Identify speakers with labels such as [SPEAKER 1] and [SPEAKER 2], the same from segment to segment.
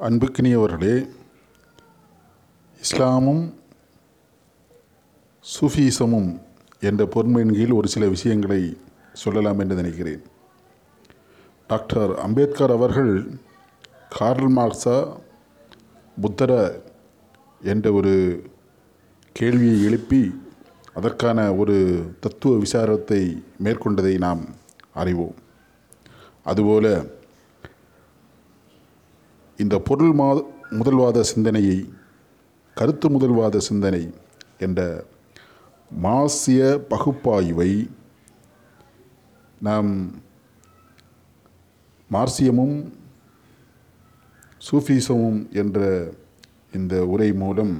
[SPEAKER 1] அன்புக்கினியவர்களே இஸ்லாமும் சூஃபீசமும் என்ற பொன்மையின் கீழ் ஒரு சில விஷயங்களை சொல்லலாம் என்று நினைக்கிறேன். டாக்டர் அம்பேத்கர் அவர்கள் கார்ல் மார்க்ஸா புத்தர என்ற ஒரு கேள்வியை எழுப்பி அதற்கான ஒரு தத்துவ விசாரத்தை மேற்கொண்டதை நாம் அறிவோம். அதுபோல இந்த பொருள் மா முதல்வாத சிந்தனையை கருத்து முதல்வாத சிந்தனை என்ற மாசிய பகுப்பாய்வை நாம் மார்சியமும் சூஃபிசமும் என்ற இந்த உரை மூலம்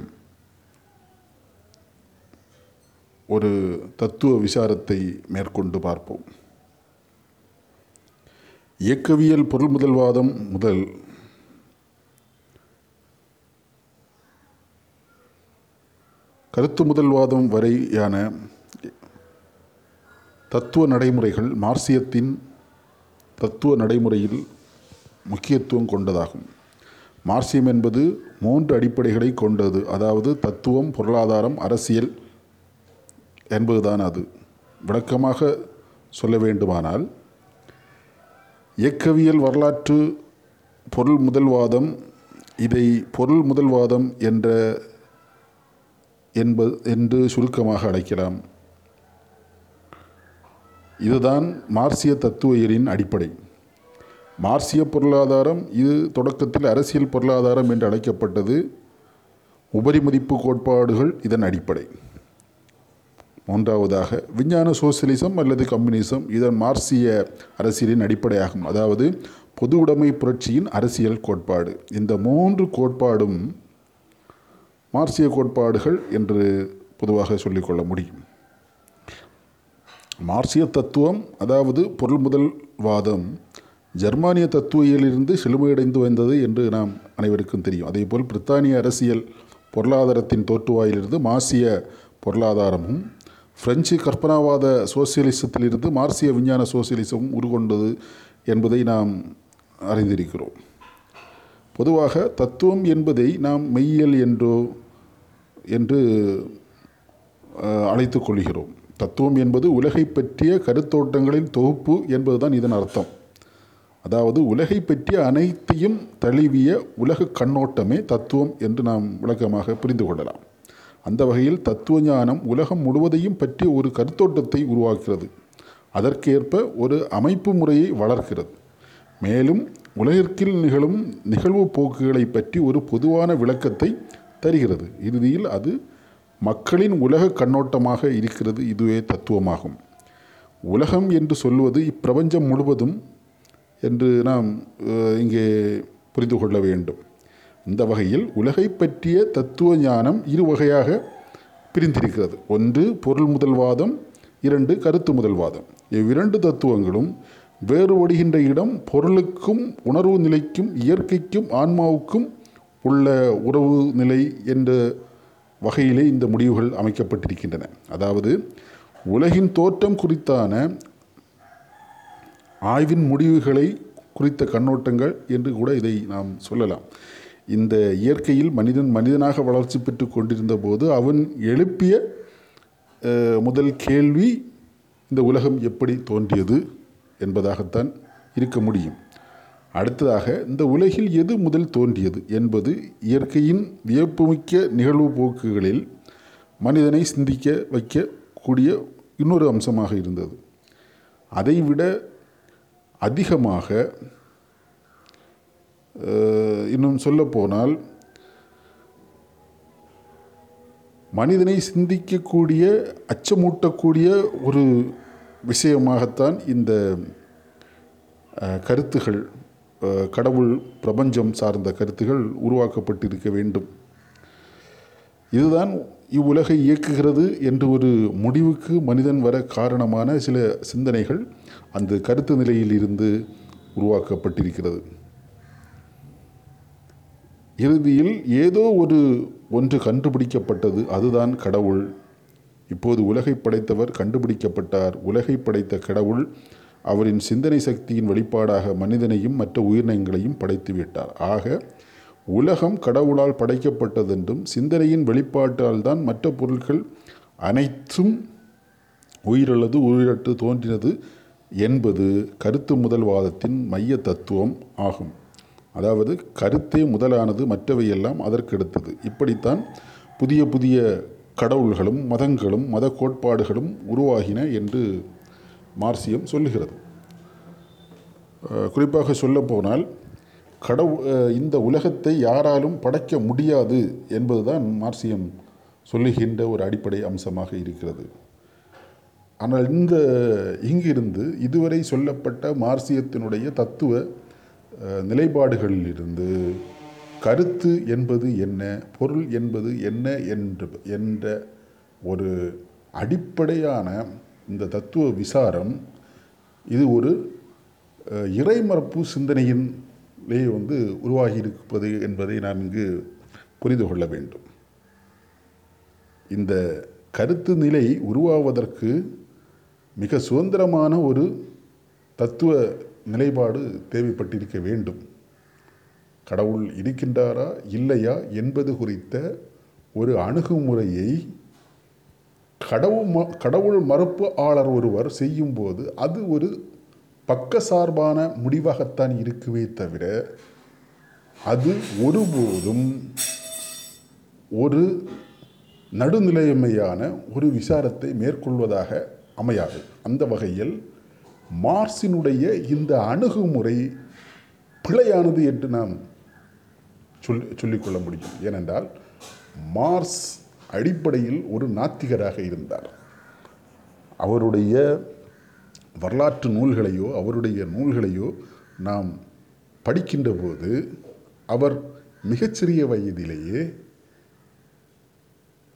[SPEAKER 1] ஒரு தத்துவ விசாரத்தை மேற்கொண்டு பார்ப்போம். இயக்கவியல் பொருள் முதல்வாதம் முதல் கருத்து முதல்வாதம் வரையான தத்துவ நடைமுறைகள் மார்சியத்தின் தத்துவ நடைமுறையில் முக்கியத்துவம் கொண்டதாகும். மார்சியம் என்பது மூன்று அடிப்படைகளை கொண்டது. அதாவது தத்துவம் பொருளாதாரம் அரசியல் என்பதுதான் அது. விளக்கமாக சொல்ல வேண்டுமானால் இயக்கவியல் வரலாற்று பொருள் முதல்வாதம் இதை பொருள் முதல்வாதம் என்ற என்பது என்று சுருக்கமாக அழைக்கலாம். இதுதான் மார்சிய தத்துவியலின் அடிப்படை. மார்சிய பொருளாதாரம் இது தொடக்கத்தில் அரசியல் பொருளாதாரம் என்று அழைக்கப்பட்டது. உபரிமதிப்பு கோட்பாடுகள் இதன் அடிப்படை. மூன்றாவதாக விஞ்ஞான சோசியலிசம் அல்லது கம்யூனிசம் இதன் மார்சிய அரசியலின் அடிப்படையாகும். அதாவது பொது உடைமை புரட்சியின் அரசியல் கோட்பாடு. இந்த மூன்று கோட்பாடும் மார்சிய கோட்பாடுகள் என்று பொதுவாக சொல்லிக்கொள்ள முடியும். மார்சிய தத்துவம் அதாவது பொருள் முதல்வாதம் ஜெர்மானிய தத்துவியலிருந்து செழுமையடைந்து வந்தது என்று நாம் அனைவருக்கும் தெரியும். அதேபோல் பிரித்தானிய அரசியல் பொருளாதாரத்தின் தோற்றுவாயிலிருந்து மார்சிய பொருளாதாரமும் பிரெஞ்சு கற்பனாவாத சோசியலிசத்திலிருந்து மார்சிய விஞ்ஞான சோசியலிசமும் உருகொண்டது என்பதை நாம் அறிந்திருக்கிறோம். பொதுவாக தத்துவம் என்பதை நாம் மெய்யியல் என்றோ என்று அழைத்து கொள்கிறோம். தத்துவம் என்பது உலகை பற்றிய கருத்தோட்டங்களின் தொகுப்பு என்பதுதான் இதன் அர்த்தம். அதாவது உலகை பற்றிய அனைத்தையும் தழுவிய உலக கண்ணோட்டமே தத்துவம் என்று நாம் விளக்கமாக புரிந்து கொள்ளலாம். அந்த வகையில் தத்துவ ஞானம் உலகம் முழுவதையும் பற்றி ஒரு கருத்தோட்டத்தை உருவாக்குகிறது. அதற்கேற்ப ஒரு அமைப்பு முறையை வளர்க்கிறது. மேலும் உலகிற்கில் நிகழும் நிகழ்வு போக்குகளை பற்றி ஒரு பொதுவான விளக்கத்தை தருகிறது. இறுதியில் அது மக்களின் உலக கண்ணோட்டமாக இருக்கிறது. இதுவே தத்துவமாகும். உலகம் என்று சொல்வது இப்பிரபஞ்சம் முழுவதும் என்று நாம் இங்கே புரிந்து கொள்ள வேண்டும். இந்த வகையில் உலகை பற்றிய தத்துவ ஞானம் இரு வகையாக பிரிந்திருக்கிறது. ஒன்று பொருள் முதல்வாதம் இரண்டு கருத்து முதல்வாதம். இவ்விரண்டு தத்துவங்களும் வேறுபடுகின்ற இடம் பொருளுக்கும் உணர்வு நிலைக்கும் இயற்கைக்கும் ஆன்மாவுக்கும் உள்ள உறவு நிலை என்ற வகையிலே இந்த முடிவுகள் அமைக்கப்பட்டிருக்கின்றன. அதாவது உலகின் தோற்றம் குறித்தான ஆய்வின் முடிவுகளை குறித்த கண்ணோட்டங்கள் என்று கூட இதை நாம் சொல்லலாம். இந்த இயற்கையில் மனிதன் மனிதனாக வளர்ச்சி பெற்று கொண்டிருந்த போது அவன் எழுப்பிய முதல் கேள்வி இந்த உலகம் எப்படி தோன்றியது? என்பதாகத்தான் இருக்க முடியும். அடுத்ததாக இந்த உலகில் எது முதல் தோன்றியது என்பது இயற்கையின் வியப்புமிக்க நிகழ்வு போக்குகளில் மனிதனை சிந்திக்க வைக்கக்கூடிய இன்னொரு அம்சமாக இருந்தது. அதைவிட அதிகமாக இன்னும் சொல்லப்போனால் மனிதனை சிந்திக்கக்கூடிய அச்சமூட்டக்கூடிய ஒரு விஷயமாகத்தான் இந்த கருத்துகள் கடவுள் பிரபஞ்சம் சார்ந்த கருத்துகள் உருவாக்கப்பட்டிருக்க வேண்டும். இதுதான் இவ்வுலகை இயக்குகிறது என்று ஒரு முடிவுக்கு மனிதன் வர காரணமான சில சிந்தனைகள் அந்த கருத்து நிலையில் இருந்து உருவாக்கப்பட்டிருக்கிறது. இறுதியில் ஏதோ ஒரு ஒன்று கண்டுபிடிக்கப்பட்டது அதுதான் கடவுள். இப்போது உலகை படைத்தவர் கண்டுபிடிக்கப்பட்டார். உலகை படைத்த கடவுள் அவரின் சிந்தனை சக்தியின் வெளிப்பாடாக மனிதனையும் மற்ற உயிரினங்களையும் படைத்துவிட்டார் ஆக உலகம் கடவுளால் படைக்கப்பட்டதென்றும் சிந்தனையின் வெளிப்பாட்டால் தான் மற்ற பொருட்கள் அனைத்தும் உயிரல்லது உயிரற்று தோன்றினது என்பது கருத்து முதல்வாதத்தின் மைய தத்துவம் ஆகும். அதாவது கருத்தே முதலானது மற்றவையெல்லாம் அதற்கடுத்தது. இப்படித்தான் புதிய புதிய கடவுள்களும் மதங்களும் மத கோட்பாடுகளும் உருவாகின என்று மார்சியம் சொல்லுகிறது. குறிப்பாக சொல்லப்போனால் கடவு இந்த உலகத்தை யாராலும் படைக்க முடியாது என்பதுதான் மார்சியம் சொல்லுகின்ற ஒரு அடிப்படை அம்சமாக இருக்கிறது. ஆனால் இந்த இங்கிருந்து இதுவரை சொல்லப்பட்ட மார்சியத்தினுடைய தத்துவ நிலைப்பாடுகளிலிருந்து கருத்து என்பது என்ன பொருள் என்பது என்ன என்று என்ற ஒரு அடிப்படையான இந்த தத்துவ விசாரம் இது ஒரு இறைமரப்பு சிந்தனையின்லேயே வந்து உருவாகி இருப்பது என்பதை நாம் இங்கு புரிந்து கொள்ள வேண்டும். இந்த கருத்து நிலை உருவாவதற்கு மிக சுதந்திரமான ஒரு தத்துவ நிலைப்பாடு தேவைப்பட்டிருக்க வேண்டும். கடவுள் இருக்கின்றாரா இல்லையா என்பது குறித்த ஒரு அணுகுமுறையை கடவுள் ம கடவுள் மறுப்பு ஆளர் ஒருவர் செய்யும்போது அது ஒரு பக்க சார்பான முடிவாகத்தான் இருக்குவே தவிர அது ஒருபோதும் ஒரு நடுநிலைமையான ஒரு விசாரத்தை மேற்கொள்வதாக அமையாது. அந்த வகையில் மார்சினுடைய இந்த அணுகுமுறை பிழையானது என்று நாம் சொல் சொல்லிக்கொள்ள முடியும். ஏனென்றால் மார்ஸ் அடிப்படையில் ஒரு நாத்திகராக இருந்தார். அவருடைய வரலாற்று நூல்களையோ அவருடைய நூல்களையோ நாம் படிக்கின்ற போது அவர் மிகச்சிறிய வயதிலேயே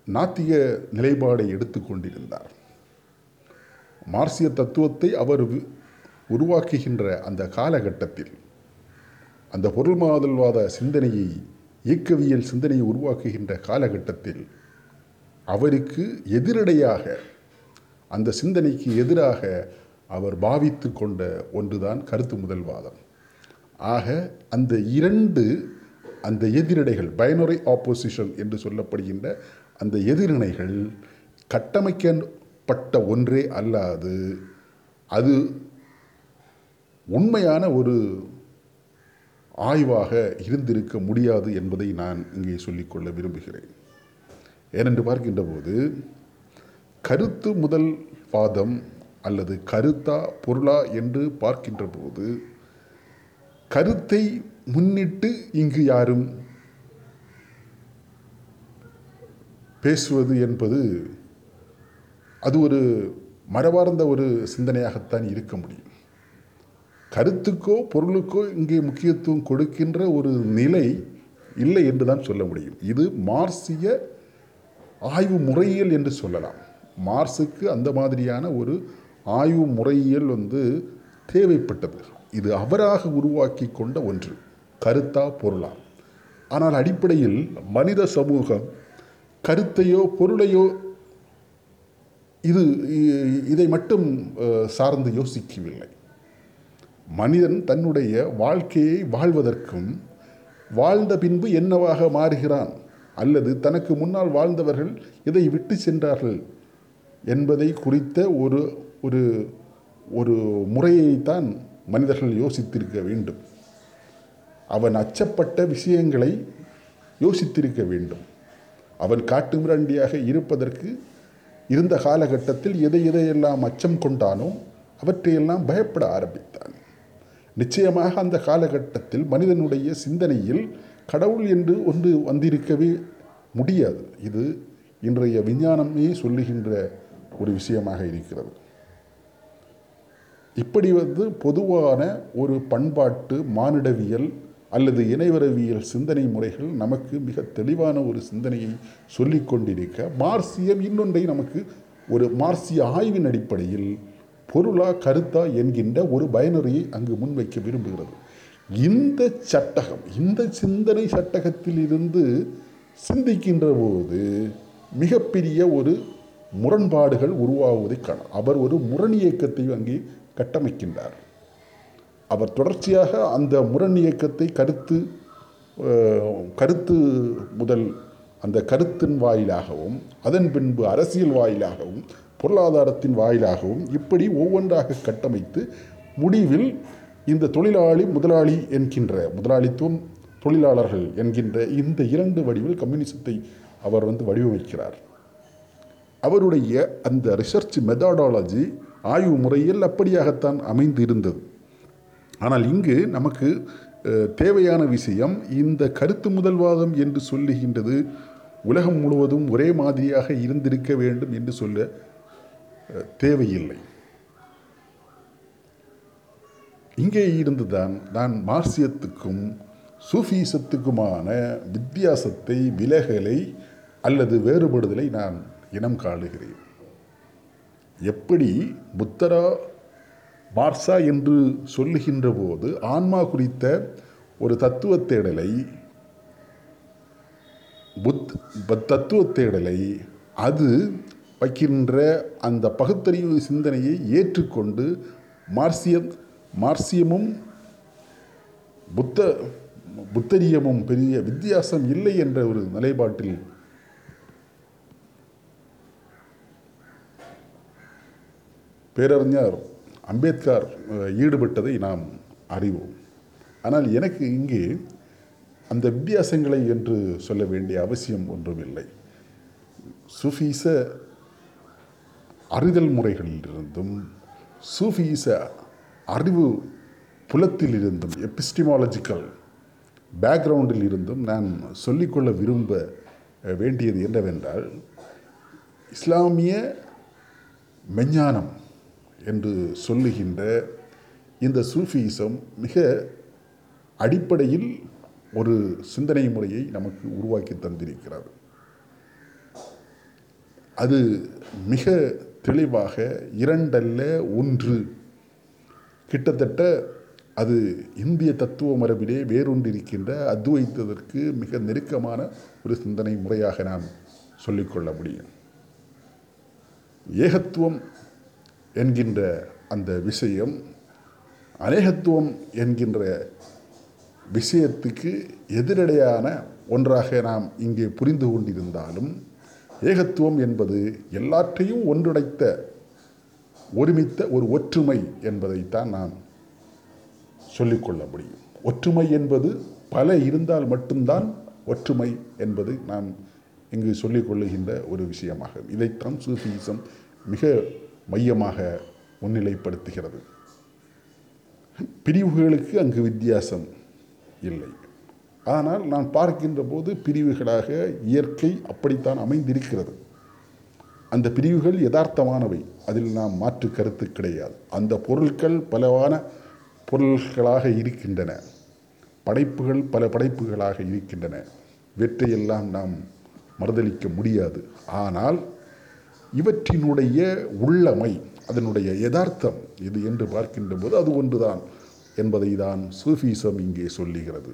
[SPEAKER 1] நாத்திக நிலைப்பாடை எடுத்துக்கொண்டிருந்தார் மார்சிய தத்துவத்தை அவர் உருவாக்குகின்ற அந்த காலகட்டத்தில் அந்த பொருள்மாதல்வாத சிந்தனையை இயக்கவியல் சிந்தனையை உருவாக்குகின்ற காலகட்டத்தில் அவருக்கு எதிரடையாக அந்த சிந்தனைக்கு எதிராக அவர் பாவித்து கொண்ட ஒன்றுதான் கருத்து முதல்வாதம். ஆக அந்த இரண்டு அந்த எதிரடைகள் பயனுரை ஆப்போசிஷன் என்று சொல்லப்படுகின்ற அந்த எதிரணைகள் கட்டமைக்கப்பட்ட ஒன்றே அல்லாது அது உண்மையான ஒரு ஆய்வாக இருந்திருக்க முடியாது என்பதை நான் இங்கே சொல்லிக்கொள்ள விரும்புகிறேன். ஏனென்று பார்க்கின்ற போது கருத்து முதல் வாதம் அல்லது கருத்தா பொருளா என்று பார்க்கின்ற போது கருத்தை முன்னிட்டு இங்கு யாரும் பேசுவது என்பது அது ஒரு மரபார்ந்த ஒரு சிந்தனையாகத்தான் இருக்க முடியும். கருத்துக்கோ பொருளுக்கோ இங்கே முக்கியத்துவம் கொடுக்கின்ற ஒரு நிலை இல்லை என்று தான் சொல்ல முடியும். இது மார்சிய ஆய்வு முறையியல் என்று சொல்லலாம். மார்ஸுக்கு அந்த மாதிரியான ஒரு ஆய்வு முறையியல் வந்து தேவைப்பட்டது. இது அவராக உருவாக்கி கொண்ட ஒன்று. கருத்தா பொருளா? ஆனால் அடிப்படையில் மனித சமூகம் கருத்தையோ பொருளையோ இது இதை மட்டும் சார்ந்து யோசிக்கவில்லை. மனிதன் தன்னுடைய வாழ்க்கையை வாழ்வதற்கும் வாழ்ந்த பின்பு என்னவாக மாறுகிறான்? அல்லது தனக்கு முன்னால் வாழ்ந்தவர்கள் இதை விட்டு சென்றார்கள் என்பதை குறித்த ஒரு ஒரு ஒரு முறையைத்தான் மனிதர்கள் யோசித்திருக்க வேண்டும். அவன் அச்சப்பட்ட விஷயங்களை யோசித்திருக்க வேண்டும். அவன் காட்டு மிராண்டியாக இருப்பதற்கு இருந்த காலகட்டத்தில் எதை எதையெல்லாம் அச்சம் கொண்டானோ அவற்றையெல்லாம் பயப்பட ஆரம்பித்தான். நிச்சயமாக அந்த காலகட்டத்தில் மனிதனுடைய சிந்தனையில் கடவுள் என்று ஒன்று வந்திருக்கவே முடியாது. இது இன்றைய விஞ்ஞானமே சொல்லுகின்ற ஒரு விஷயமாக இருக்கிறது. இப்படி வந்து பொதுவான ஒரு பண்பாட்டு மானிடவியல் அல்லது இணைவரவியல் சிந்தனை முறைகள் நமக்கு மிக தெளிவான ஒரு சிந்தனையை சொல்லிக் கொண்டிருக்க மார்சியம் இன்னொன்றை நமக்கு ஒரு மார்சிய ஆய்வின் அடிப்படையில் பொருளா கருத்தா என்கின்ற ஒரு பயனரையை அங்கு முன்வைக்க விரும்புகிறது. இந்த சட்டகம் இந்த சிந்தனை சட்டகத்தில் இருந்து சிந்திக்கின்ற போது மிகப்பெரிய ஒரு முரண்பாடுகள் உருவாகுவதை காணும் அவர் ஒரு முரண் இயக்கத்தை அங்கே கட்டமைக்கின்றார். அவர் தொடர்ச்சியாக அந்த முரண் இயக்கத்தை கருத்து கருத்து முதல் அந்த கருத்தின் வாயிலாகவும் அதன் பின்பு அரசியல் வாயிலாகவும் பொருளாதாரத்தின் வாயிலாகவும் இப்படி ஒவ்வொன்றாக கட்டமைத்து முடிவில் இந்த தொழிலாளி முதலாளி என்கின்ற முதலாளித்துவம் தொழிலாளர்கள் என்கின்ற இந்த இரண்டு வடிவில் கம்யூனிசத்தை அவர் வந்து வடிவமைக்கிறார். அவருடைய அந்த ரிசர்ச் மெத்தடாலஜி ஆய்வு முறையில் அப்படியாகத்தான் அமைந்து இருந்தது ஆனால் இங்கு நமக்கு தேவையான விஷயம் இந்த கருத்து முதல்வாதம் என்று சொல்லுகின்றது உலகம் முழுவதும் ஒரே மாதிரியாக இருந்திருக்க வேண்டும் என்று சொல்ல தேவையில்லை. இங்கே இருந்துதான் நான் மார்சியத்துக்கும் சூஃபீசத்துக்குமான வித்தியாசத்தை விலகலை அல்லது வேறுபடுதலை நான் இனம் காணுகிறேன். எப்படி புத்தரா மார்சா என்று சொல்லுகின்ற போது ஆன்மா குறித்த ஒரு தத்துவ தேடலை புத் ப- தத்துவ தேடலை அது வைக்கின்ற அந்த பகுத்தறிவு சிந்தனையை ஏற்றுக்கொண்டு மார்சியம் மார்சியமும் புத்த புத்தரியமும் பெரிய வித்தியாசம் இல்லை என்ற ஒரு நிலைப்பாட்டில் பேரறிஞர் அம்பேத்கர் ஈடுபட்டதை நாம் அறிவோம். ஆனால் எனக்கு இங்கே அந்த வித்தியாசங்களை என்று சொல்ல வேண்டிய அவசியம் ஒன்றுமில்லை. சுஃபீச அறிதல் முறைகளிலிருந்தும் சூஃபீச அறிவு புலத்தில் இருந்தும் எபிஸ்டிமாலஜிக்கல் பேக்ரவுண்டில் இருந்தும் நான் சொல்லிக்கொள்ள விரும்ப வேண்டியது என்னவென்றால் இஸ்லாமிய மெஞ்ஞானம் என்று சொல்லுகின்ற இந்த சூஃபிசம் மிக அடிப்படையில் ஒரு சிந்தனை முறையை நமக்கு உருவாக்கி தந்திருக்கிறது. அது மிக தெளிவாக இரண்டல்ல ஒன்று கிட்டத்தட்ட அது இந்திய தத்துவ மரபிலே வேரூன்றிருக்கின்ற அத்வைத்ததற்கு மிக நெருக்கமான ஒரு சிந்தனை முறையாக நாம் சொல்லிக்கொள்ள முடியும். ஏகத்துவம் என்கின்ற அந்த விஷயம் அநேகத்துவம் என்கின்ற விஷயத்துக்கு எதிரடையான ஒன்றாக நாம் இங்கே புரிந்து கொண்டிருந்தாலும் ஏகத்துவம் என்பது எல்லாற்றையும் ஒன்றுடைத்த ஒருமித்த ஒரு ஒற்றுமை என்பதைத்தான் நான் சொல்லிக்கொள்ள முடியும். ஒற்றுமை என்பது பல இருந்தால் மட்டும்தான் ஒற்றுமை என்பது நாம் இங்கு சொல்லிக் கொள்ளுகின்ற ஒரு விஷயமாகும் இதைத்தான் சூஃபிசம் மிக மையமாக முன்னிலைப்படுத்துகிறது. பிரிவுகளுக்கு அங்கு வித்தியாசம் இல்லை. ஆனால் நான் பார்க்கின்ற போது பிரிவுகளாக இயற்கை அப்படித்தான் அமைந்திருக்கிறது. அந்த பிரிவுகள் யதார்த்தமானவை. அதில் நாம் மாற்று கருத்து கிடையாது. அந்த பொருட்கள் பலவான பொருள்களாக இருக்கின்றன. படைப்புகள் பல படைப்புகளாக இருக்கின்றன. இவற்றையெல்லாம் நாம் மறுதலிக்க முடியாது. ஆனால் இவற்றினுடைய உள்ளமை அதனுடைய யதார்த்தம் இது என்று பார்க்கின்ற போது அது ஒன்றுதான் என்பதை தான் சூஃபிசம் இங்கே சொல்லுகிறது.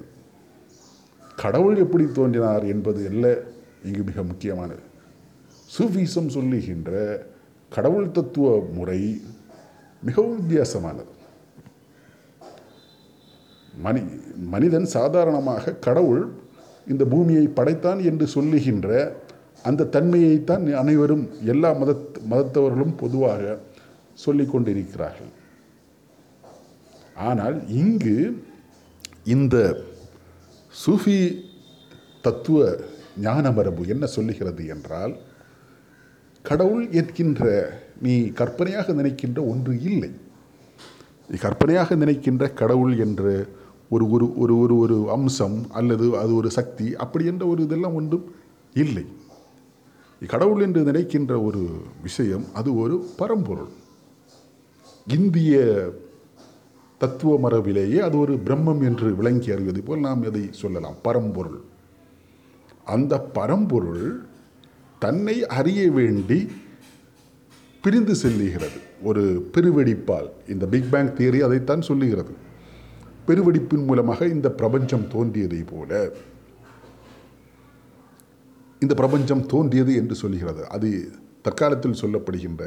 [SPEAKER 1] கடவுள் எப்படி தோன்றினார் என்பது அல்ல இங்கு மிக முக்கியமானது. சூஃபிசம் சொல்லுகின்ற கடவுள் தத்துவ முறை மிகவும் வித்தியாசமானது. மனி மனிதன் சாதாரணமாக கடவுள் இந்த பூமியை படைத்தான் என்று சொல்லுகின்ற அந்த தன்மையைத்தான் அனைவரும் எல்லா மத மதத்தவர்களும் பொதுவாக சொல்லிக் கொண்டிருக்கிறார்கள். ஆனால் இங்கு இந்த சூஃபி தத்துவ ஞான மரபு என்ன சொல்லுகிறது என்றால் கடவுள் என்கின்ற நீ கற்பனையாக நினைக்கின்ற ஒன்று இல்லை. நீ கற்பனையாக நினைக்கின்ற கடவுள் என்ற ஒரு ஒரு ஒரு ஒரு ஒரு அம்சம் அல்லது அது ஒரு சக்தி அப்படி என்ற ஒரு இதெல்லாம் ஒன்றும் இல்லை. கடவுள் என்று நினைக்கின்ற ஒரு விஷயம் அது ஒரு பரம்பொருள். இந்திய தத்துவ மரபிலேயே அது ஒரு பிரம்மம் என்று விளங்கி அறிவது போல் நாம் அதை சொல்லலாம்? பரம்பொருள். அந்த பரம்பொருள் தன்னை அறிய வேண்டி பிரிந்து செல்லுகிறது. ஒரு பெருவெடிப்பால் இந்த பிக் பேங் தியரி அதைத்தான் சொல்லுகிறது. பெருவெடிப்பின் மூலமாக இந்த பிரபஞ்சம் தோன்றியதை போல இந்த பிரபஞ்சம் தோன்றியது என்று சொல்லுகிறது. அது தற்காலத்தில் சொல்லப்படுகின்ற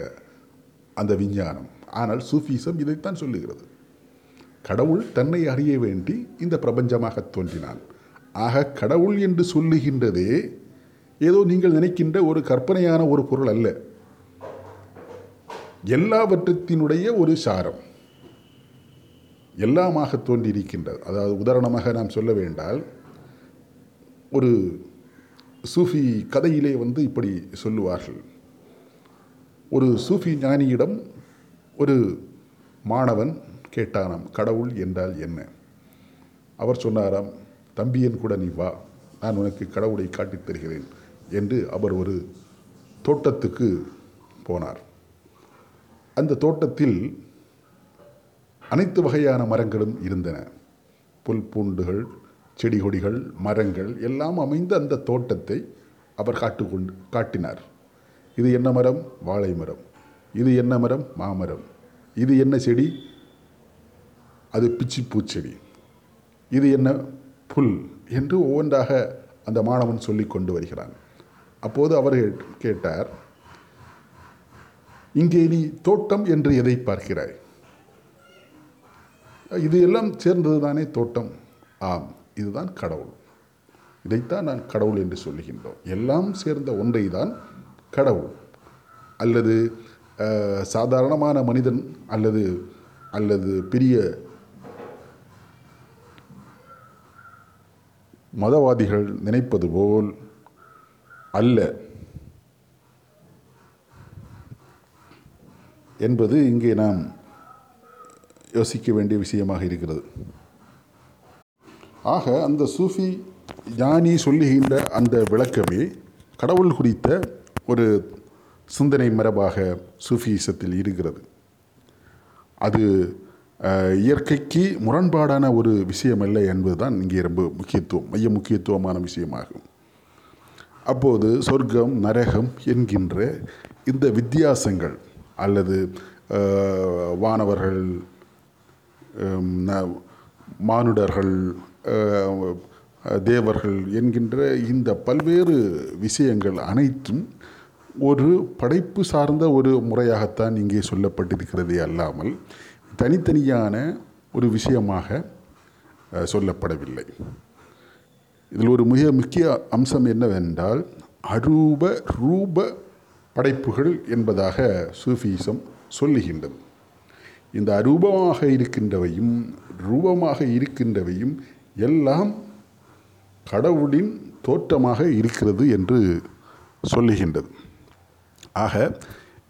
[SPEAKER 1] அந்த விஞ்ஞானம். ஆனால் சூஃபிசம் இதைத்தான் சொல்லுகிறது. கடவுள் தன்னை அறிய வேண்டி இந்த பிரபஞ்சமாக தோன்றினான். ஆக கடவுள் என்று சொல்லுகின்றதே ஏதோ நீங்கள் நினைக்கின்ற ஒரு கற்பனையான ஒரு பொருள் அல்ல. எல்லாவற்றத்தினுடைய ஒரு சாரம். எல்லாமாக தோன்றியிருக்கின்றது. அதாவது உதாரணமாக நாம் சொல்ல வேண்டால் ஒரு சூஃபி கதையிலே வந்து இப்படி சொல்லுவார்கள். ஒரு சூஃபி ஞானியிடம் ஒரு மாணவன் கேட்டானாம் கடவுள் என்றால் என்ன? அவர் சொன்னாராம் தம்பியன் கூட நீ வா நான் உனக்கு கடவுளை காட்டித் தருகிறேன். என்று அவர் ஒரு தோட்டத்துக்கு போனார். அந்த தோட்டத்தில் அனைத்து வகையான மரங்களும் இருந்தன. புல் பூண்டுகள் செடி கொடிகள் மரங்கள் எல்லாம் அமைந்த அந்த தோட்டத்தை அவர் காட்டு கொண்டு காட்டினார். இது என்ன மரம்? வாழை மரம். இது என்ன மரம்? மாமரம். இது என்ன செடி? அது பிச்சி பூச்செடி. இது என்ன? புல் என்று ஒவ்வொன்றாக அந்த மாணவன் சொல்லி கொண்டு வருகிறான். அப்போது அவர் கேட்டார் இங்கே நீ தோட்டம் என்று எதை பார்க்கிறாய்? இது எல்லாம் சேர்ந்தது தானே தோட்டம்? ஆம் இதுதான் கடவுள். இதைத்தான் நான் கடவுள் என்று சொல்லுகின்றோம். எல்லாம் சேர்ந்த ஒன்றை தான் கடவுள். அல்லது சாதாரணமான மனிதன் அல்லது அல்லது பெரிய மதவாதிகள் நினைப்பது போல் அல்ல. என்பது இங்கே நாம் யோசிக்க வேண்டிய விஷயமாக இருக்கிறது. ஆக அந்த சூஃபி ஞானி சொல்லுகின்ற அந்த விளக்கமே கடவுள் குறித்த ஒரு சிந்தனை மரபாக சூஃபிசத்தில் இருக்கிறது. அது இயற்கைக்கு முரண்பாடான ஒரு விஷயம் அல்ல என்பதுதான் இங்கே ரொம்ப முக்கியத்துவம் மைய முக்கியத்துவமான விஷயமாகும். அப்போது சொர்க்கம் நரகம் என்கின்ற இந்த வித்தியாசங்கள் அல்லது வானவர்கள் மானுடர்கள் தேவர்கள் என்கின்ற இந்த பல்வேறு விஷயங்கள் அனைத்தும் ஒரு படைப்பு சார்ந்த ஒரு முறையாகத்தான் இங்கே சொல்லப்பட்டிருக்கிறதே அல்லாமல் தனித்தனியான ஒரு விஷயமாக சொல்லப்படவில்லை. இதில் ஒரு மிக முக்கிய அம்சம் என்னவென்றால் அரூப ரூப படைப்புகள் என்பதாக சூஃபிசம் சொல்லுகின்றது. இந்த அரூபமாக இருக்கின்றவையும் ரூபமாக இருக்கின்றவையும் எல்லாம் கடவுளின் தோற்றமாக இருக்கிறது என்று சொல்லுகின்றது. ஆக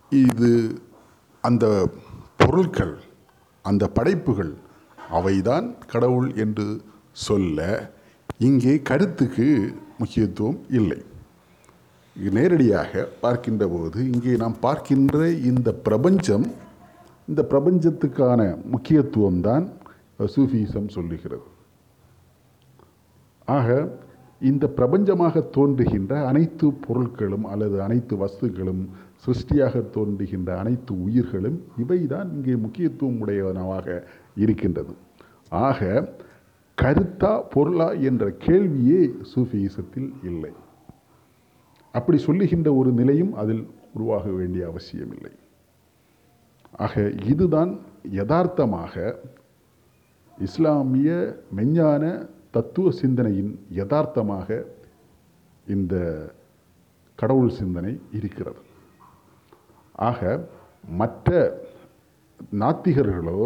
[SPEAKER 1] இது அந்த பொருட்கள் அந்த படைப்புகள் அவைதான் கடவுள் என்று சொல்ல இங்கே கருத்துக்கு முக்கியத்துவம் இல்லை. நேரடியாக பார்க்கின்ற போது இங்கே நாம் பார்க்கின்ற இந்த பிரபஞ்சம் இந்த பிரபஞ்சத்துக்கான முக்கியத்துவம் தான் சூஃபிசம் சொல்லுகிறது. ஆக இந்த பிரபஞ்சமாக தோன்றுகின்ற அனைத்து பொருட்களும் அல்லது அனைத்து வஸ்துக்களும் சிருஷ்டியாக தோன்றுகின்ற அனைத்து உயிர்களும் இவைதான் இங்கே முக்கியத்துவம் உடையனவாக இருக்கின்றது. ஆக கருத்தா பொருளா என்ற கேள்வியே சூஃபியிசத்தில் இல்லை. அப்படி சொல்லுகின்ற ஒரு நிலையும் அதில் உருவாக வேண்டிய அவசியமில்லை. ஆக இதுதான் யதார்த்தமாக இஸ்லாமிய மெஞ்ஞான தத்துவ சிந்தனையின் யதார்த்தமாக இந்த கடவுள் சிந்தனை இருக்கிறது. ஆக மற்ற நாத்திகர்களோ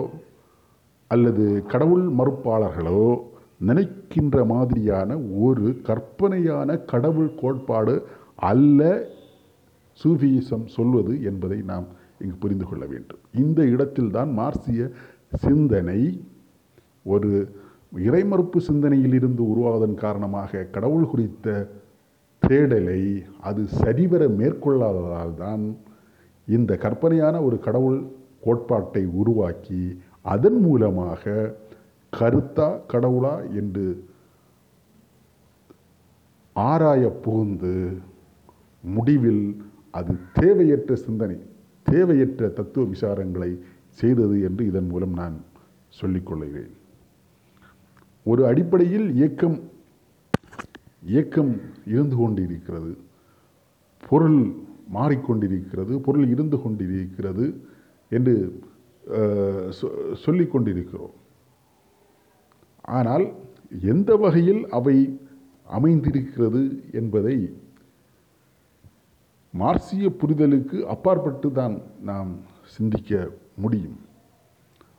[SPEAKER 1] அல்லது கடவுள் மறுப்பாளர்களோ நினைக்கின்ற மாதிரியான ஒரு கற்பனையான கடவுள் கோட்பாடு அல்ல சூஃபியிசம் சொல்வது என்பதை நாம் இங்கு புரிந்து கொள்ள வேண்டும். இந்த இடத்தில்தான் மார்சிய சிந்தனை ஒரு இறைமறுப்பு சிந்தனையிலிருந்து உருவாவதன் காரணமாக கடவுள் குறித்த தேடலை அது சரிவர மேற்கொள்ளாததால் தான் இந்த கற்பனையான ஒரு கடவுள் கோட்பாட்டை உருவாக்கி அதன் மூலமாக கருத்தா கடவுளா என்று ஆராய புகுந்து முடிவில் அது தேவையற்ற சிந்தனை தேவையற்ற தத்துவ விசாரங்களை செய்தது என்று இதன் மூலம் நான் சொல்லிக்கொள்கிறேன் ஒரு அடிப்படையில் இயக்கம் இயக்கம் இருந்து கொண்டிருக்கிறது. பொருள் மாறிக்கொண்டிருக்கிறது பொருள் இருந்து கொண்டிருக்கிறது என்று சொ- சொல்லிக் கொண்டிருக்கிறோம் ஆனால் எந்த வகையில் அவை அமைந்திருக்கிறது என்பதை மார்சிய புரிதலுக்கு அப்பாற்பட்டு தான் நாம் சிந்திக்க முடியும்.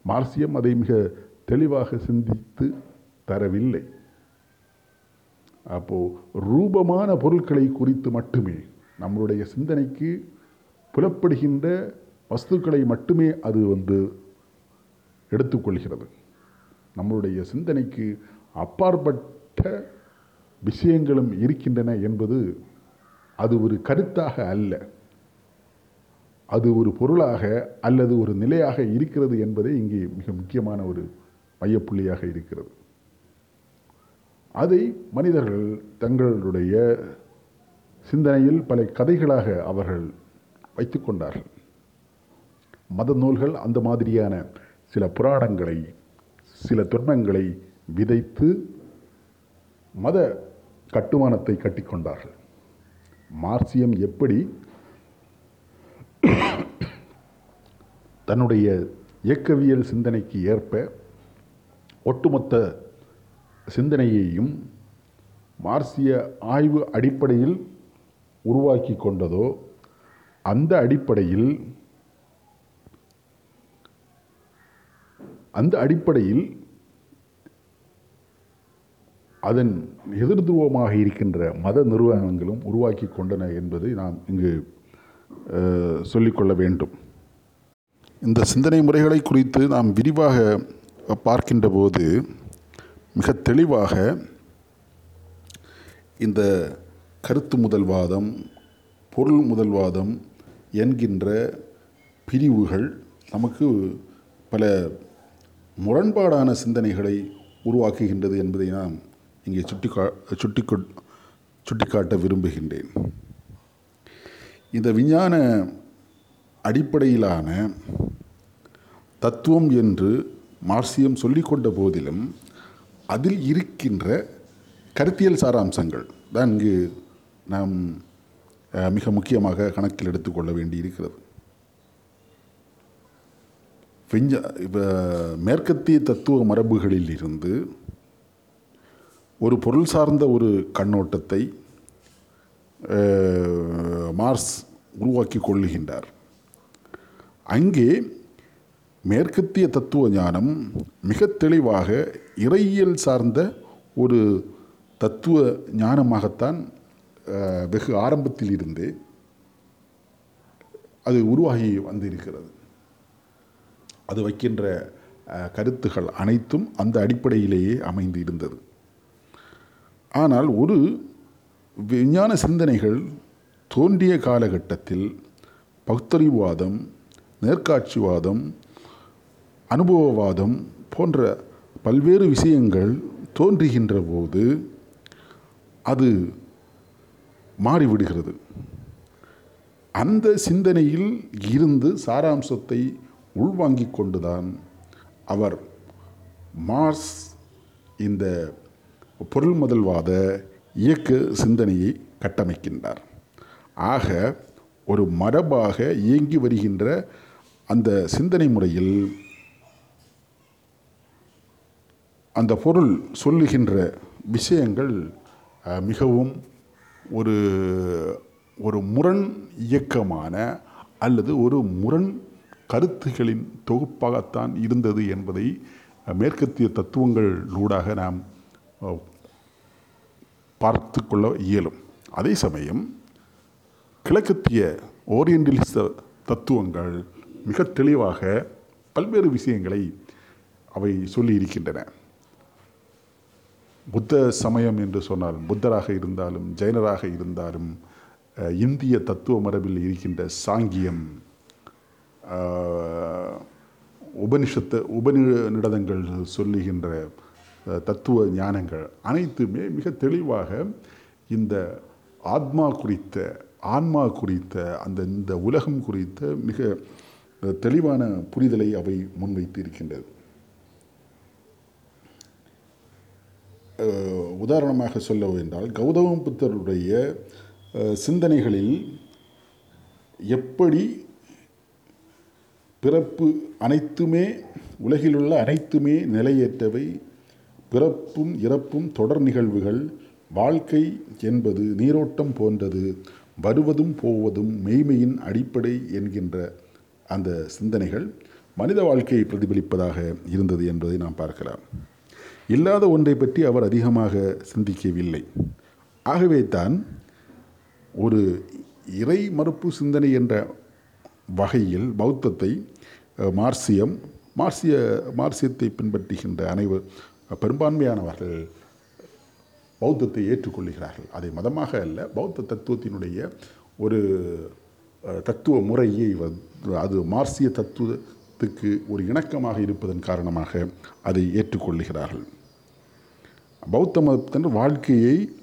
[SPEAKER 1] மார்சியம் அதை மிக தெளிவாக சிந்தித்து தரவில்லை. அப்போ ரூபமான பொருட்களை குறித்து மட்டுமே நம்மளுடைய சிந்தனைக்கு புலப்படுகின்ற வஸ்துக்களை மட்டுமே அது வந்து எடுத்துக்கொள்கிறது. நம்மளுடைய சிந்தனைக்கு அப்பாற்பட்ட விஷயங்களும் இருக்கின்றன என்பது அது ஒரு கருத்தாக அல்ல. அது ஒரு பொருளாக அல்லது ஒரு நிலையாக இருக்கிறது என்பதே இங்கே மிக முக்கியமான ஒரு மையப்புள்ளியாக இருக்கிறது. அதை மனிதர்கள் தங்களுடைய சிந்தனையில் பல கதைகளாக அவர்கள் வைத்து கொண்டார்கள் மத நூல்கள் அந்த மாதிரியான சில புராணங்களை சில துன்பங்களை விதைத்து மத கட்டுமானத்தை கட்டிக்கொண்டார்கள். மார்சியம் எப்படி தன்னுடைய இயக்கவியல் சிந்தனைக்கு ஏற்ப ஒட்டுமொத்த சிந்தனையையும் மார்சிய ஆய்வு அடிப்படையில் உருவாக்கி கொண்டதோ அந்த அடிப்படையில் அந்த அடிப்படையில் அதன் எதிர்துருவமாக இருக்கின்ற மத நிறுவனங்களும் உருவாக்கி கொண்டன என்பதை நாம் இங்கு சொல்லிக்கொள்ள வேண்டும். இந்த சிந்தனை முறைகளை குறித்து நாம் விரிவாக பார்க்கின்ற போது மிக தெளிவாக இந்த கருத்து முதல்வாதம் பொருள் முதல்வாதம் என்கின்ற பிரிவுகள் நமக்கு பல முரண்பாடான சிந்தனைகளை உருவாக்குகின்றது என்பதை நாம் இங்கே சுட்டிக்கா சுட்டிக்கொ சுட்டிக்காட்ட விரும்புகின்றேன். இந்த விஞ்ஞான அடிப்படையிலான தத்துவம் என்று மார்சியம் சொல்லிக்கொண்ட போதிலும் அதில் இருக்கின்ற கருத்தியல் சாராம்சங்கள் தான் இங்கு நாம் மிக முக்கியமாக கணக்கில் எடுத்துக்கொள்ள வேண்டி இருக்கிறது இப்போ மேற்கத்திய தத்துவ மரபுகளில் இருந்து ஒரு பொருள் சார்ந்த ஒரு கண்ணோட்டத்தை மார்ஸ் உருவாக்கி கொள்ளுகின்றார். அங்கே மேற்கத்திய தத்துவ ஞானம் மிக தெளிவாக இறையியல் சார்ந்த ஒரு தத்துவ ஞானமாகத்தான் வெகு ஆரம்பத்தில் இருந்தே அது உருவாகி வந்திருக்கிறது. அது வைக்கின்ற கருத்துகள் அனைத்தும் அந்த அடிப்படையிலேயே அமைந்து இருந்தது ஆனால் ஒரு விஞ்ஞான சிந்தனைகள் தோன்றிய காலகட்டத்தில் பகுத்தறிவுவாதம் நேர்காட்சிவாதம் அனுபவவாதம் போன்ற பல்வேறு விஷயங்கள் தோன்றுகின்ற போது அது மாறிவிடுகிறது. அந்த சிந்தனையில் இருந்து சாராம்சத்தை உள்வாங்கிக் கொண்டுதான் அவர் மார்ஸ் இந்த பொருள் முதல்வாத இயக்க சிந்தனையை கட்டமைக்கின்றார். ஆக ஒரு மரபாக இயங்கி வருகின்ற அந்த சிந்தனை முறையில் அந்த பொருள் சொல்லுகின்ற விஷயங்கள் மிகவும் ஒரு ஒரு முரண் இயக்கமான அல்லது ஒரு முரண் கருத்துகளின் தொகுப்பாகத்தான் இருந்தது என்பதை மேற்கத்திய மேற்கத்திய தத்துவங்களூடாக நாம் பார்த்து கொள்ள இயலும். அதே சமயம் கிழக்கத்திய ஓரியண்டலிச தத்துவங்கள் மிக தெளிவாக பல்வேறு விஷயங்களை அவை சொல்லி இருக்கின்றன புத்த சமயம் என்று சொன்னாலும் புத்தராக இருந்தாலும் ஜெயினராக இருந்தாலும் இந்திய தத்துவ மரபில் இருக்கின்ற சாங்கியம் உபனிஷத்து உபநிடதங்கள் சொல்லுகின்ற தத்துவ ஞானங்கள் அனைத்துமே மிக தெளிவாக இந்த ஆத்மா குறித்த ஆன்மா குறித்த அந்த இந்த உலகம் குறித்த மிக தெளிவான புரிதலை அவை முன்வைத்து இருக்கின்றது உதாரணமாக சொல்ல என்றால் கௌதம புத்தருடைய சிந்தனைகளில் எப்படி பிறப்பு அனைத்துமே உலகிலுள்ள அனைத்துமே நிலையற்றவை. பிறப்பும் இறப்பும் தொடர் நிகழ்வுகள். வாழ்க்கை என்பது நீரோட்டம் போன்றது. வருவதும் போவதும் மெய்மையின் அடிப்படை என்கின்ற அந்த சிந்தனைகள் மனித வாழ்க்கையை பிரதிபலிப்பதாக இருந்தது என்பதை நாம் பார்க்கலாம். இல்லாத ஒன்றை பற்றி அவர் அதிகமாக சிந்திக்கவில்லை. ஆகவே தான் ஒரு இறை மறுப்பு சிந்தனை என்ற வகையில் பௌத்தத்தை மார்சியம் மார்சிய மார்சியத்தை பின்பற்றுகின்ற அனைவர் பெரும்பான்மையானவர்கள் பௌத்தத்தை ஏற்றுக்கொள்கிறார்கள் அதை மதமாக அல்ல பௌத்த தத்துவத்தினுடைய ஒரு தத்துவ முறையை அது மார்சிய தத்துவத்துக்கு ஒரு இணக்கமாக இருப்பதன் காரணமாக அதை ஏற்றுக்கொள்கிறார்கள் பௌத்த மதத்தின் வாழ்க்கையை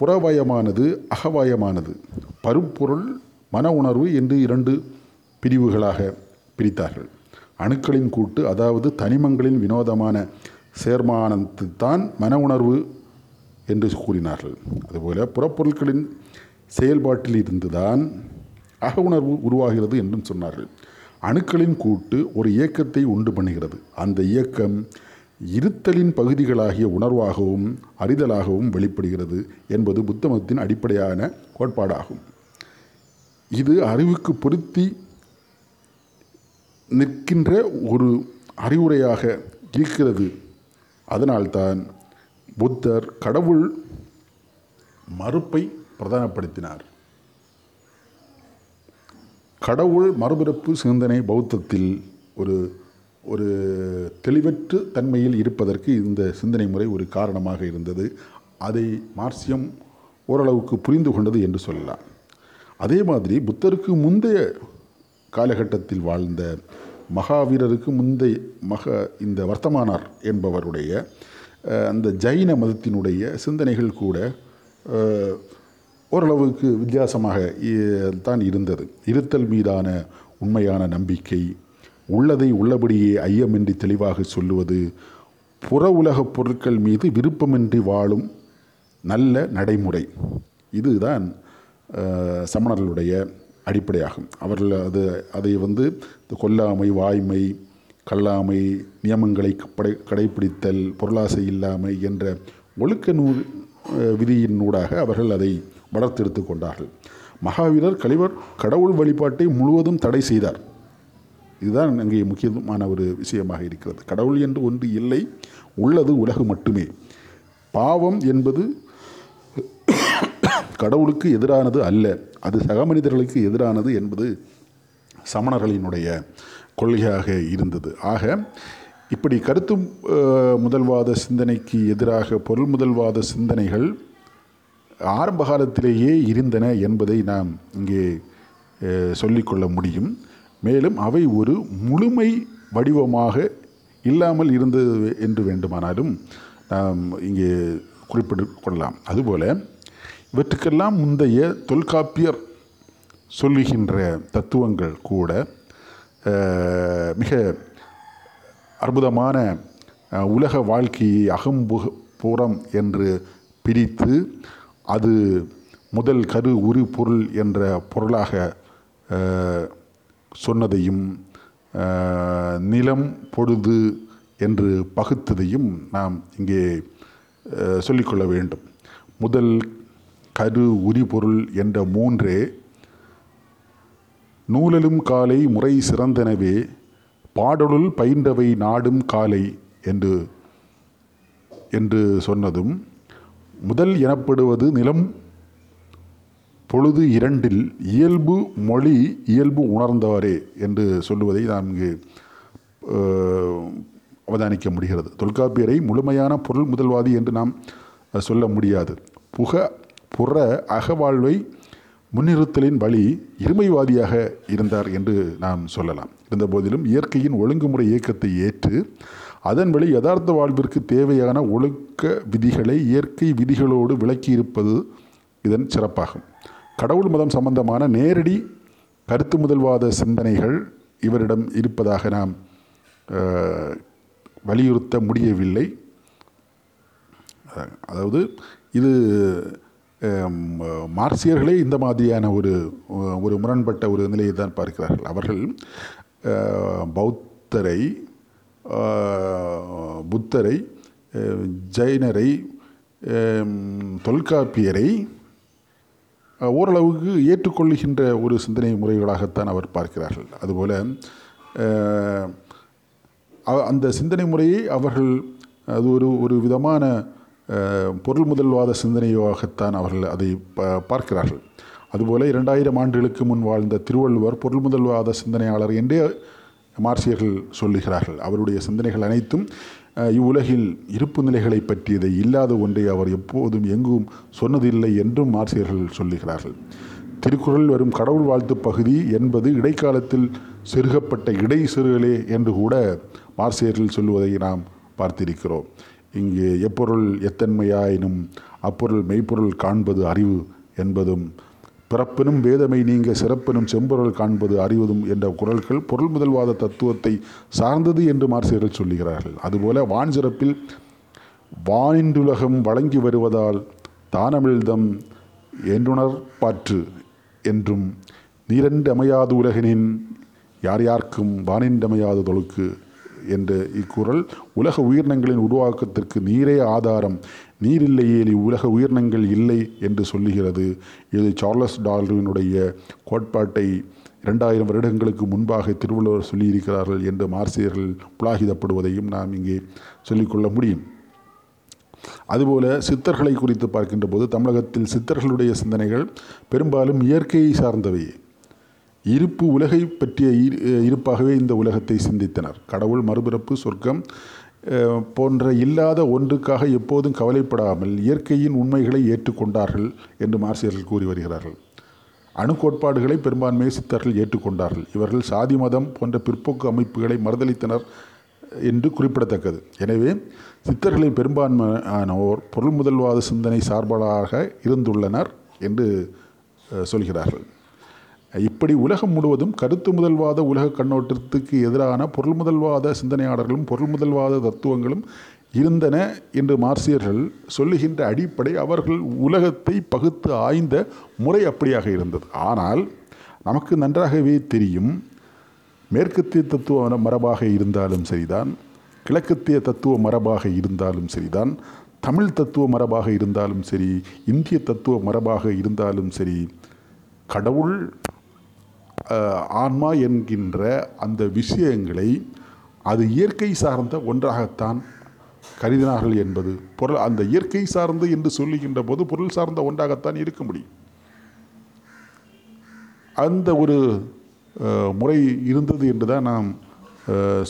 [SPEAKER 1] புறவயமானது அகவயமானது. பருப்பொருள் மன உணர்வு என்று இரண்டு பிரிவுகளாக பிரித்தார்கள். அணுக்களின் கூட்டு அதாவது தனிமங்களின் வினோதமான சேர்மானத்து தான் மன உணர்வு என்று கூறினார்கள். அதுபோல புறப்பொருட்களின் செயல்பாட்டில் இருந்துதான் அக உணர்வு உருவாகிறது என்றும் சொன்னார்கள். அணுக்களின் கூட்டு ஒரு இயக்கத்தை உண்டு பண்ணுகிறது. அந்த இயக்கம் இருத்தலின் பகுதிகளாகிய உணர்வாகவும் அறிதலாகவும் வெளிப்படுகிறது என்பது புத்த மதத்தின் அடிப்படையான கோட்பாடாகும். இது அறிவுக்கு பொருத்தி நிற்கின்ற ஒரு அறிவுரையாக இருக்கிறது. அதனால்தான் புத்தர் கடவுள் மறுப்பை பிரதானப்படுத்தினார். கடவுள் மறுபிறப்பு சிந்தனை பௌத்தத்தில் ஒரு ஒரு தெளிவற்று தன்மையில் இருப்பதற்கு இந்த சிந்தனை முறை ஒரு காரணமாக இருந்தது. அதை மார்சியம் ஓரளவுக்கு புரிந்து கொண்டது என்று சொல்லலாம். அதே மாதிரி புத்தருக்கு முந்தைய காலகட்டத்தில் வாழ்ந்த மகாவீரருக்கு முந்தைய மக இந்த வர்த்தமானார் என்பவருடைய அந்த ஜைன மதத்தினுடைய சிந்தனைகள் கூட ஓரளவுக்கு வித்தியாசமாக இ- தான் இருந்தது. இருத்தல் மீதான உண்மையான நம்பிக்கை உள்ளதை உள்ளபடியே ஐயமின்றி தெளிவாக சொல்லுவது புற உலகப் பொருட்கள் மீது விருப்பமின்றி வாழும் நல்ல நடைமுறை. இதுதான் சமணர்களுடைய அடிப்படையாகும். அவர்கள் அது அதை வந்து இந்த கொல்லாமை வாய்மை கல்லாமை நியமங்களை கடை கடைப்பிடித்தல் பொருளாசை இல்லாமை என்ற ஒழுக்க நூல் விதியினூடாக அவர்கள் அதை வளர்த்தெடுத்து கொண்டார்கள். மகாவீரர் கலிவர் கடவுள் வழிபாட்டை முழுவதும் தடை செய்தார். இதுதான் அங்கே முக்கியமான ஒரு விஷயமாக இருக்கிறது. கடவுள் என்று ஒன்று இல்லை உள்ளது உலகு மட்டுமே. பாவம் என்பது கடவுளுக்கு எதிரானது அல்ல அது சக மனிதர்களுக்கு எதிரானது என்பது சமணர்களினுடைய கொள்கையாக இருந்தது. ஆக இப்படி கருத்து முதல்வாத சிந்தனைக்கு எதிராக பொருள் முதல்வாத சிந்தனைகள் ஆரம்ப காலத்திலேயே இருந்தன என்பதை நாம் இங்கே சொல்லிக்கொள்ள முடியும். மேலும் அவை ஒரு முழுமை வடிவமாக இல்லாமல் இருந்தது என்று வேண்டுமானாலும் நாம் இங்கே குறிப்பிட்டுக் கொள்ளலாம். அதுபோல் இவற்றுக்கெல்லாம் முந்தைய தொல்காப்பியர் சொல்லுகின்ற தத்துவங்கள் கூட மிக அற்புதமான உலக வாழ்க்கையை அகம்புக புறம் என்று பிரித்து அது முதல் கரு உரு பொருள் என்ற பொருளாக சொன்னதையும் நிலம் பொழுது என்று பகுத்ததையும் நாம் இங்கே சொல்லிக்கொள்ள வேண்டும். முதல் கரு உரிபொருள் என்ற மூன்றே நூலலும் காலை முறை சிறந்தனவே பாடலுள் பயின்றவை நாடும் காலை என்று என்று சொன்னதும் முதல் எனப்படுவது நிலம் பொழுது இரண்டில் இயல்பு மொழி இயல்பு உணர்ந்தவரே என்று சொல்லுவதை நாம் இங்கு அவதானிக்க முடிகிறது. தொல்காப்பியரை முழுமையான பொருள் முதல்வாதி என்று நாம் சொல்ல முடியாது. புக புற அகவாழ்வை முன்னிறுத்தலின் வழி இருமைவாதியாக இருந்தார் என்று நாம் சொல்லலாம். இருந்தபோதிலும் இயற்கையின் ஒழுங்குமுறை இயக்கத்தை ஏற்று அதன் வழி யதார்த்த வாழ்விற்கு தேவையான ஒழுக்க விதிகளை இயற்கை விதிகளோடு விளக்கியிருப்பது இதன் சிறப்பாகும். கடவுள் மதம் சம்பந்தமான நேரடி கருத்து முதல்வாத சிந்தனைகள் இவரிடம் இருப்பதாக நாம் வலியுறுத்த முடியவில்லை. அதாவது இது மார்க்சியர்களே இந்த மாதிரியான ஒரு ஒரு முரண்பட்ட ஒரு நிலையை தான் பார்க்கிறார்கள். அவர்கள் பௌத்தரை புத்தரை ஜெயினரை தொல்காப்பியரை ஓரளவுக்கு ஏற்றுக்கொள்ளுகின்ற ஒரு சிந்தனை முறைகளாகத்தான் அவர் பார்க்கிறார்கள். அதுபோல் அந்த சிந்தனை முறையை அவர்கள் அது ஒரு ஒரு விதமான பொருள் முதல்வாத சிந்தனையாகத்தான் அவர்கள் அதை ப- பார்க்கிறார்கள். அதுபோல இரண்டாயிரம் ஆண்டுகளுக்கு முன் வாழ்ந்த திருவள்ளுவர் பொருள் முதல்வாத சிந்தனையாளர் என்றே மார்சியர்கள் சொல்லுகிறார்கள். அவருடைய சிந்தனைகள் அனைத்தும் இவ்வுலகில் இருப்பு நிலைகளை பற்றியதை இல்லாத ஒன்றை அவர் எப்போதும் எங்கும் சொன்னதில்லை என்றும் மார்சியர்கள் சொல்லுகிறார்கள். திருக்குறள் வரும் கடவுள் வாழ்த்து பகுதி என்பது இடைக்காலத்தில் செருகப்பட்ட இடை சிறுகளே என்று கூட மார்சியர்கள் சொல்லுவதை நாம் பார்த்திருக்கிறோம். இங்கு எப்பொருள் எத்தன்மையாயினும் அப்பொருள் மெய்ப்பொருள் காண்பது அறிவு என்பதும் பிறப்பினும் வேதமை நீங்க சிறப்பினும் செம்பொருள் காண்பது அறிவதும் என்ற குரல்கள் பொருள் முதல்வாத தத்துவத்தை சார்ந்தது என்று மார்சியர்கள் சொல்லுகிறார்கள். அதுபோல வான் சிறப்பில் வானின்றுலகம் வழங்கி வருவதால் தானமிழ்தம் என்றுணர்பாற்று என்றும் நீரண்டமையாது உலகினின் யார் யார்க்கும் வானின்றமையாது தொழுக்கு என்ற இக்குறள் உலக உயிரினங்களின் உருவாக்கத்திற்கு நீரே ஆதாரம். நீர் இல்லையேல் இவ்வுலக உயிரினங்கள் இல்லை என்று சொல்லுகிறது. இது சார்லஸ் டார்வினுடைய கோட்பாட்டை இரண்டாயிரம் வருடங்களுக்கு முன்பாக திருவள்ளுவர் சொல்லியிருக்கிறார்கள் என்று மார்சியர்கள் புலாகிதப்படுவதையும் நாம் இங்கே சொல்லிக்கொள்ள முடியும். அதுபோல சித்தர்களை குறித்து பார்க்கின்ற போது தமிழகத்தில் சித்தர்களுடைய சிந்தனைகள் பெரும்பாலும் இயற்கையை சார்ந்தவையே. இருப்பு உலகை பற்றிய இரு- இருப்பாகவே இந்த உலகத்தை சிந்தித்தனர். கடவுள் மறுபிறப்பு சொர்க்கம் போன்ற இல்லாத ஒன்றுக்காக எப்போதும் கவலைப்படாமல் இயற்கையின் உண்மைகளை ஏற்றுக்கொண்டார்கள் என்று மார்சியர்கள் கூறி வருகிறார்கள். அணு கோட்பாடுகளை பெரும்பான்மையை சித்தர்கள் ஏற்றுக்கொண்டார்கள். இவர்கள் சாதி மதம் போன்ற பிற்போக்கு அமைப்புகளை மறுதளித்தனர் என்று குறிப்பிடத்தக்கது. எனவே சித்தர்களில் பெரும்பான்மையானோர் பொருள் முதல்வாத சிந்தனை சார்பாளராக இருந்துள்ளனர் என்று சொல்கிறார்கள். இப்படி உலகம் முழுவதும் கருத்து முதல்வாத உலக கண்ணோட்டத்துக்கு எதிரான பொருள் முதல்வாத சிந்தனையாளர்களும் பொருள் முதல்வாத தத்துவங்களும் இருந்தன என்று மார்சியர்கள் சொல்லுகின்ற அடிப்படை அவர்கள் உலகத்தை பகுத்து ஆய்ந்த முறை அப்படியாக இருந்தது. ஆனால் நமக்கு நன்றாகவே தெரியும் மேற்கத்திய தத்துவ மரபாக இருந்தாலும் சரிதான் கிழக்கத்திய தத்துவ மரபாக இருந்தாலும் சரிதான் தமிழ் தத்துவ மரபாக இருந்தாலும் சரி இந்திய தத்துவ மரபாக இருந்தாலும் சரி கடவுள் ஆன்மா என்கின்ற அந்த விஷயங்களை அது இயற்கை சார்ந்த ஒன்றாகத்தான் கருதினார்கள் என்பது பொருள். அந்த இயற்கை சார்ந்து என்று சொல்லுகின்ற போது பொருள் சார்ந்த ஒன்றாகத்தான் இருக்க முடியும். அந்த ஒரு முறை இருந்தது என்று தான் நாம்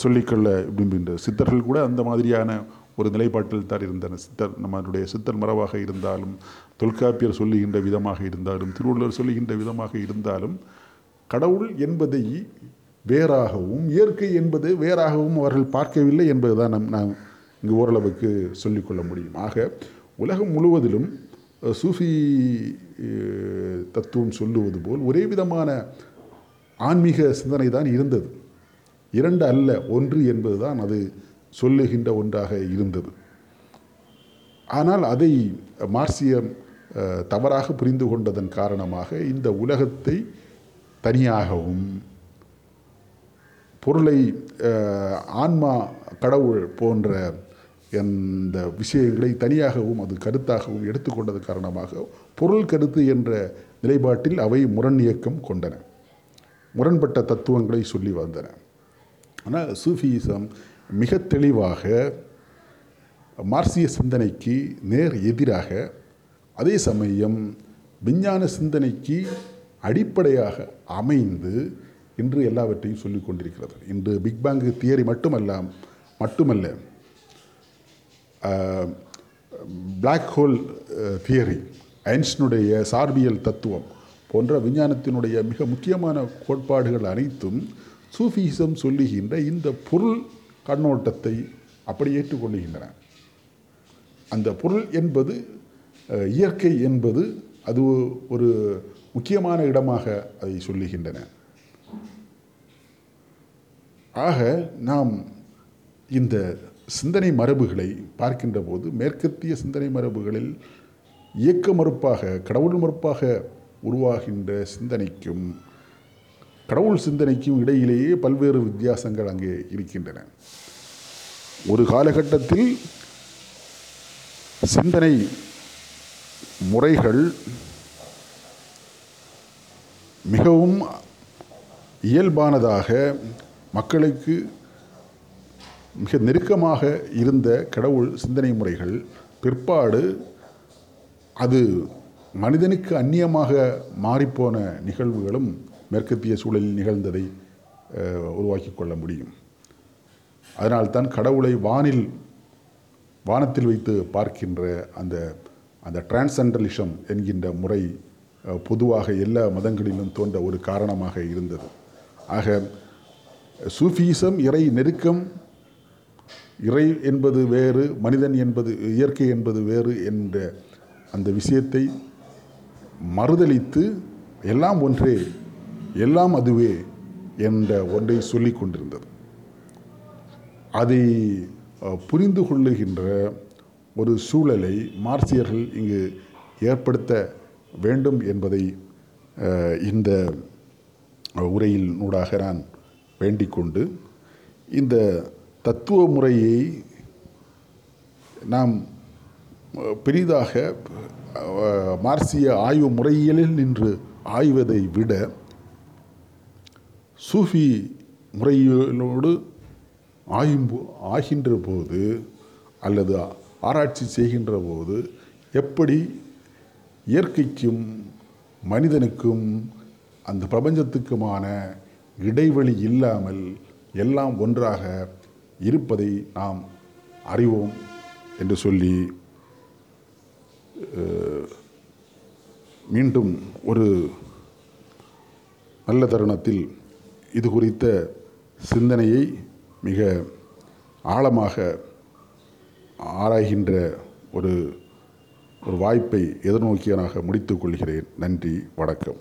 [SPEAKER 1] சொல்லிக்கொள்ள விரும்புகின்ற சித்தர்கள் கூட அந்த மாதிரியான ஒரு நிலைப்பாட்டில் தான் இருந்தன சித்தர் நம்மளுடைய சித்தர் மரபாக இருந்தாலும் தொல்காப்பியர் சொல்லுகின்ற விதமாக இருந்தாலும் திருவள்ளுவர் சொல்லுகின்ற விதமாக இருந்தாலும் கடவுள் என்பதை வேறாகவும் இயற்கை என்பது வேறாகவும் அவர்கள் பார்க்கவில்லை என்பதுதான் நம் நாம் இங்கு ஓரளவுக்கு சொல்லிக்கொள்ள முடியும். ஆக உலகம் முழுவதிலும் சூஃபி தத்துவம் சொல்லுவது போல் ஒரே விதமான ஆன்மீக சிந்தனை தான் இருந்தது. இரண்டு அல்ல ஒன்று என்பதுதான் அது சொல்லுகின்ற ஒன்றாக இருந்தது. ஆனால் அதை மார்சியம் தவறாக புரிந்து கொண்டதன் காரணமாக இந்த உலகத்தை தனியாகவும் பொருளை ஆன்மா கடவுள் போன்ற அந்த விஷயங்களை தனியாகவும் அது கருத்தாகவும் எடுத்துக்கொண்டது காரணமாக பொருள் கருத்து என்ற நிலைப்பாட்டில் அவை முரண் இயக்கம் கொண்டன. முரண்பட்ட தத்துவங்களை சொல்லி வந்தன. ஆனால் சூஃபியிசம் மிக தெளிவாக மார்சிய சிந்தனைக்கு நேர் எதிராக அதே சமயம் விஞ்ஞான சிந்தனைக்கு அடிப்படையாக அமைந்து இன்று எல்லாவற்றையும் சொல்லிக் கொண்டிருக்கிறது. இன்று பிக் பேங் தியரி மட்டுமல்ல மட்டுமல்ல பிளாக் ஹோல் தியரி ஐன்ஸ்டனுடைய சார்பியல் தத்துவம் போன்ற விஞ்ஞானத்தினுடைய மிக முக்கியமான கோட்பாடுகள் அனைத்தும் சூஃபிசம் சொல்லுகின்ற இந்த பொருள் கண்ணோட்டத்தை அப்படி ஏற்றுக்கொள்ளுகின்றன. அந்த பொருள் என்பது இயற்கை என்பது அது ஒரு முக்கியமான இடமாக அதை சொல்லுகின்றன. ஆக நாம் இந்த சிந்தனை மரபுகளை பார்க்கின்ற போது மேற்கத்திய சிந்தனை மரபுகளில் இயக்க மறுப்பாக கடவுள் மறுப்பாக உருவாகின்ற சிந்தனைக்கும் கடவுள் சிந்தனைக்கும் இடையிலேயே பல்வேறு வித்தியாசங்கள் அங்கே இருக்கின்றன. ஒரு காலகட்டத்தில் சிந்தனை முறைகள் மிகவும் இயல்பானதாக மக்களுக்கு மிக நெருக்கமாக இருந்த கடவுள் சிந்தனை முறைகள் பிற்பாடு அது மனிதனுக்கு அந்நியமாக மாறிப்போன நிகழ்வுகளும் மேற்கத்திய சூழலில் நிகழ்ந்ததை உருவாக்கி உருவாக்கிக் கொள்ள முடியும். அதனால்தான் கடவுளை வானில் வானத்தில் வைத்து பார்க்கின்ற அந்த அந்த டிரான்சென்டலிசம் என்கின்ற முறை பொதுவாக எல்லா மதங்களிலும் தோன்ற ஒரு காரணமாக இருந்தது. ஆக சூஃபிசம் இறை நெருக்கம் இறை என்பது வேறு மனிதன் என்பது இயற்கை என்பது வேறு என்ற அந்த விஷயத்தை மறுதலித்து எல்லாம் ஒன்றே எல்லாம் அதுவே என்ற ஒன்றை சொல்லி கொண்டிருந்தது. அதை புரிந்து கொள்ளுகின்ற ஒரு சூழலை மார்சியர்கள் இங்கு ஏற்படுத்த வேண்டும் என்பதை இந்த உரையில் நூடாக நான் வேண்டிக் கொண்டு இந்த தத்துவ முறையை நாம் பெரிதாக மார்சிய ஆய்வு முறையியலில் நின்று ஆய்வதை விட சூஃபி முறையிலோடு ஆயும்போ ஆகின்ற போது அல்லது ஆராய்ச்சி செய்கின்ற போது எப்படி இயற்கைக்கும் மனிதனுக்கும் அந்த பிரபஞ்சத்துக்குமான இடைவெளி இல்லாமல் எல்லாம் ஒன்றாக இருப்பதை நாம் அறிவோம் என்று சொல்லி மீண்டும் ஒரு நல்ல தருணத்தில் இது குறித்த சிந்தனையை மிக ஆழமாக ஆராய்கின்ற ஒரு ஒரு வாய்ப்பை எதிர்நோக்கியனாக முடித்துக் கொள்கிறேன். நன்றி வணக்கம்.